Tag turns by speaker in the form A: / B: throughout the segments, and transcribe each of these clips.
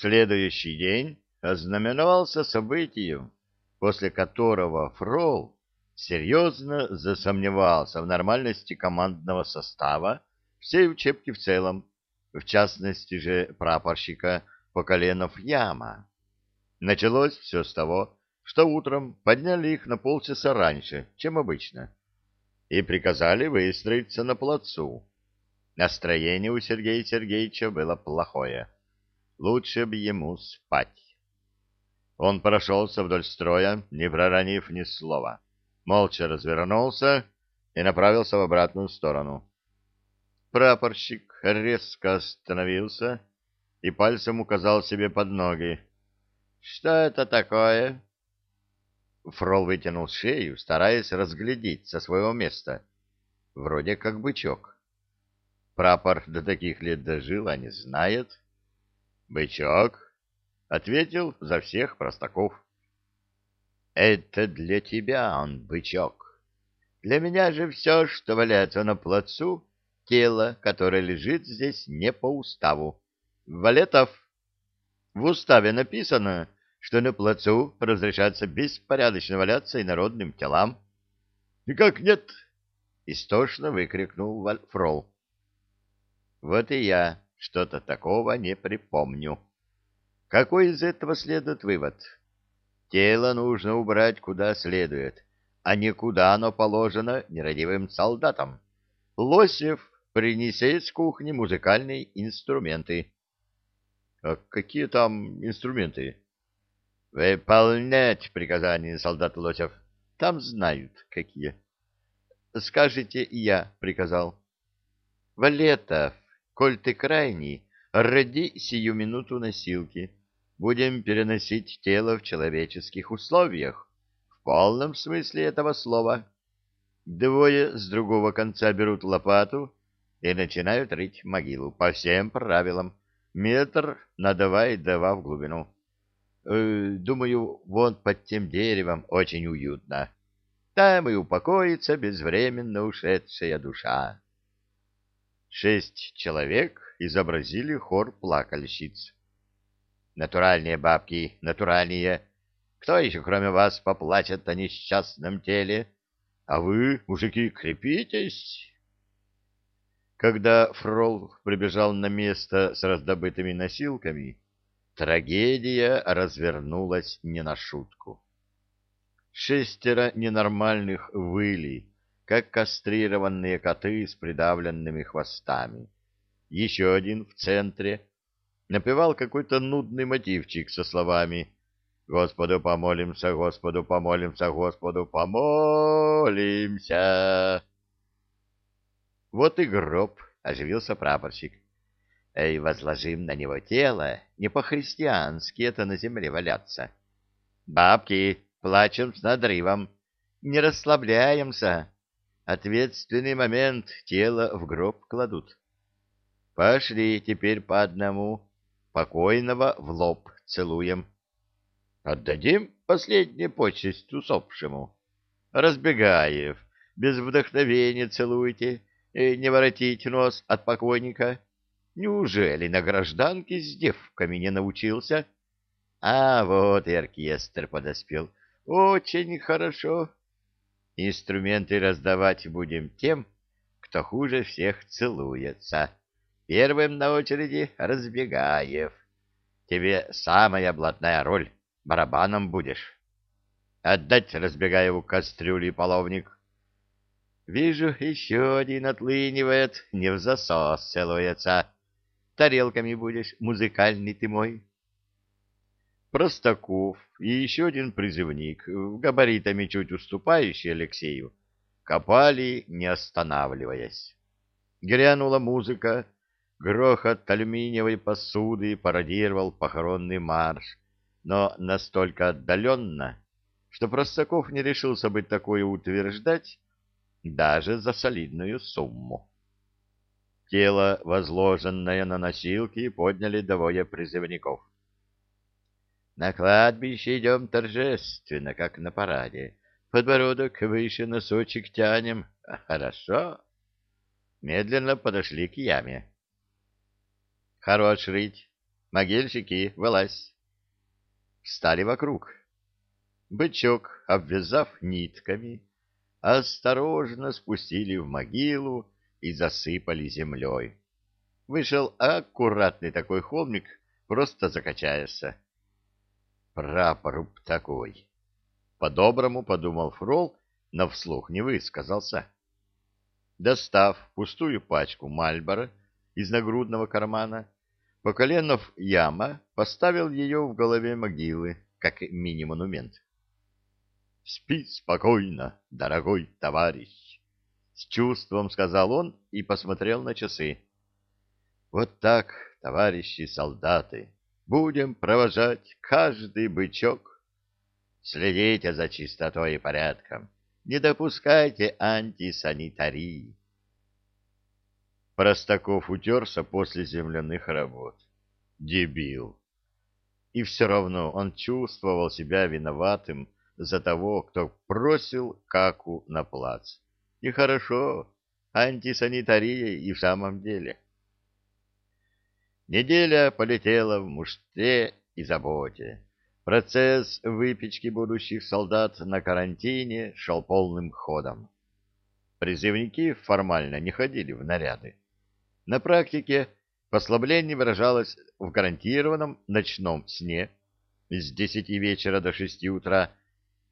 A: Следующий день ознаменовался событием, после которого Фрол серьезно засомневался в нормальности командного состава всей учебки в целом, в частности же прапорщика Поколенов Яма. Началось все с того, что утром подняли их на полчаса раньше, чем обычно, и приказали выстроиться на плацу. Настроение у Сергея Сергеевича было плохое. Лучше бы ему спать. Он прошелся вдоль строя, не проронив ни слова. Молча развернулся и направился в обратную сторону. Прапорщик резко остановился и пальцем указал себе под ноги. — Что это такое? Фрол вытянул шею, стараясь разглядеть со своего места. Вроде как бычок. Прапор до таких лет дожил, а не знает. Бычок ответил за всех простаков. Это для тебя он, бычок. Для меня же все, что валяется на плацу, тело, которое лежит здесь не по уставу. Валетов, в уставе написано, что на плацу разрешается беспорядочно валяться инородным телам. — Никак нет! — истошно выкрикнул Фрол. — Вот и я что-то такого не припомню. Какой из этого следует вывод? Тело нужно убрать куда следует, а не куда оно положено нерадивым солдатам. Лосев, принеси из кухни музыкальные инструменты. — А какие там инструменты? — Выполнять приказания, солдат Лосев. Там знают, какие. — Скажите, я приказал. — Валетов, коль ты крайний, роди сию минуту носилки будем переносить тело в человеческих условиях, в полном смысле этого слова. Двое с другого конца берут лопату и начинают рыть могилу по всем правилам. Метр на два и два в глубину. Э, думаю, вон под тем деревом очень уютно. Там и упокоится безвременно ушедшая душа. Шесть человек изобразили хор плакальщиц. Натуральные бабки, натуральные. Кто еще, кроме вас, поплачет о несчастном теле? А вы, мужики, крепитесь. Когда Фрол прибежал на место с раздобытыми носилками, трагедия развернулась не на шутку. Шестеро ненормальных выли, как кастрированные коты с придавленными хвостами. Еще один в центре напевал какой-то нудный мотивчик со словами «Господу помолимся, Господу помолимся, Господу помолимся». Вот и гроб, оживился прапорщик. Эй, возложим на него тело, не по-христиански это на земле валяться. Бабки, плачем с надрывом, не расслабляемся. Ответственный момент тело в гроб кладут. Пошли теперь по одному покойного в лоб целуем. Отдадим последнюю почесть усопшему. Разбегаев, без вдохновения целуйте, и не воротите нос от покойника. Неужели на гражданке с девками не научился? А вот и оркестр подоспел. Очень хорошо. Инструменты раздавать будем тем, кто хуже всех целуется. Первым на очереди Разбегаев. Тебе самая блатная роль. Барабаном будешь. Отдать Разбегаеву кастрюли половник. Вижу, еще один отлынивает, не в засос целуется. Тарелками будешь, музыкальный ты мой. Простаков и еще один призывник, габаритами чуть уступающий Алексею, копали, не останавливаясь. Грянула музыка, Грохот алюминиевой посуды пародировал похоронный марш, но настолько отдаленно, что Простаков не решился бы такое утверждать даже за солидную сумму. Тело, возложенное на носилки, подняли двое призывников. На кладбище идем торжественно, как на параде. Подбородок выше, носочек тянем. Хорошо. Медленно подошли к яме. Хорош рыть. Могильщики, вылазь. Встали вокруг. Бычок, обвязав нитками, осторожно спустили в могилу и засыпали землей. Вышел аккуратный такой холмик, просто закачаешься. Прапоруб такой. По-доброму подумал Фрол, но вслух не высказался. Достав пустую пачку Мальбора из нагрудного кармана, Поколенов яма поставил ее в голове могилы, как мини-монумент. «Спи спокойно, дорогой товарищ!» С чувством сказал он и посмотрел на часы. «Вот так, товарищи солдаты, будем провожать каждый бычок. Следите за чистотой и порядком, не допускайте антисанитарии». Простаков утерся после земляных работ. Дебил. И все равно он чувствовал себя виноватым, за того, кто бросил каку на плац. Нехорошо. Антисанитария и в самом деле. Неделя полетела в мужстве и заботе. Процесс выпечки будущих солдат на карантине шел полным ходом. Призывники формально не ходили в наряды. На практике послабление выражалось в гарантированном ночном сне с десяти вечера до шести утра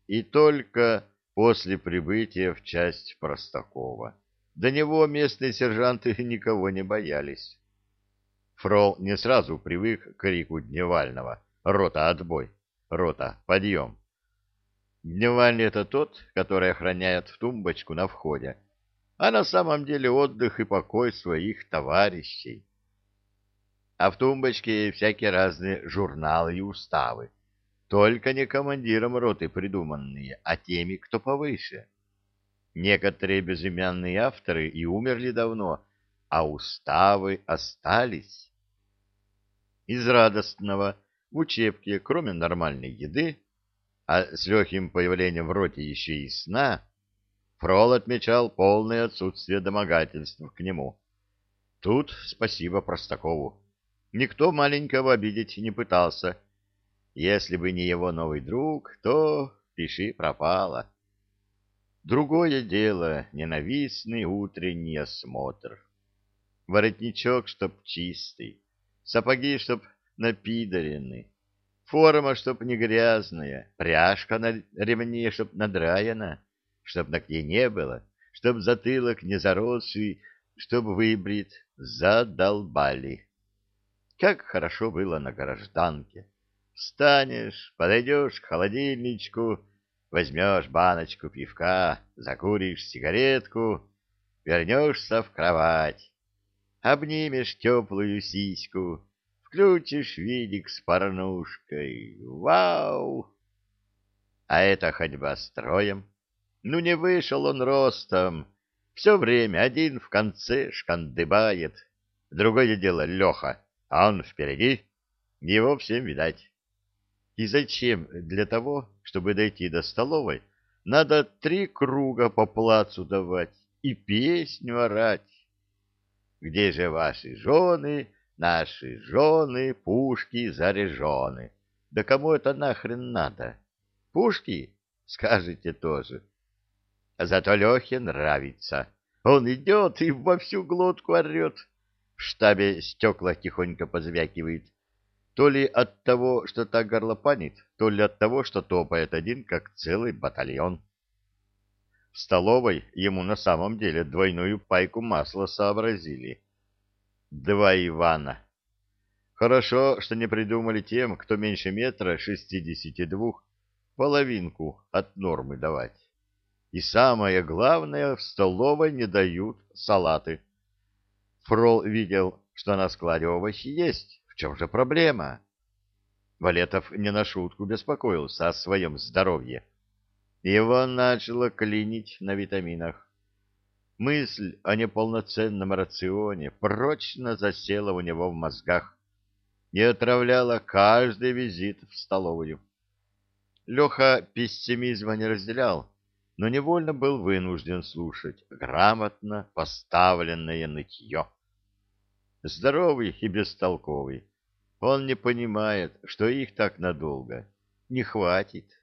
A: и только после прибытия в часть Простакова. До него местные сержанты никого не боялись. Фрол не сразу привык к крику Дневального «Рота, отбой! Рота, подъем!». Дневальный — это тот, который охраняет тумбочку на входе, а на самом деле отдых и покой своих товарищей. А в тумбочке всякие разные журналы и уставы, только не командиром роты придуманные, а теми, кто повыше. Некоторые безымянные авторы и умерли давно, а уставы остались. Из радостного в учебке, кроме нормальной еды, а с легким появлением в роте еще и сна, Фрол отмечал полное отсутствие домогательств к нему. Тут спасибо Простакову. Никто маленького обидеть не пытался, если бы не его новый друг, то пиши пропало. Другое дело — ненавистный утренний осмотр. Воротничок, чтоб чистый, сапоги, чтоб напидорены, форма, чтоб не грязная, пряжка на ремне, чтоб надраена, чтоб ногтей не было, чтоб затылок не заросший, чтоб выбрит, задолбали. Как хорошо было на гражданке! Встанешь, подойдешь к холодильничку, возьмешь баночку пивка, закуришь сигаретку, вернешься в кровать, обнимешь теплую сиську, включишь видик с порнушкой. Вау! А это ходьба строем. Ну, не вышел он ростом. Все время один в конце шкандыбает. Другое дело Леха, а он впереди. Его всем видать. И зачем для того, чтобы дойти до столовой, надо три круга по плацу давать и песню орать? Где же ваши жены, наши жены, пушки заряжены? Да кому это нахрен надо? Пушки? Скажете тоже. Зато Лехе нравится. Он идет и во всю глотку орет. В штабе стекла тихонько позвякивает то ли от того, что так горлопанит, то ли от того, что топает один, как целый батальон. В столовой ему на самом деле двойную пайку масла сообразили. Два Ивана. Хорошо, что не придумали тем, кто меньше метра шестидесяти двух, половинку от нормы давать. И самое главное, в столовой не дают салаты. Фрол видел, что на складе овощи есть, чем же проблема? Валетов не на шутку беспокоился о своем здоровье. Его начало клинить на витаминах. Мысль о неполноценном рационе прочно засела у него в мозгах и отравляла каждый визит в столовую. Леха пессимизма не разделял, но невольно был вынужден слушать грамотно поставленное нытье здоровый и бестолковый. Он не понимает, что их так надолго не хватит.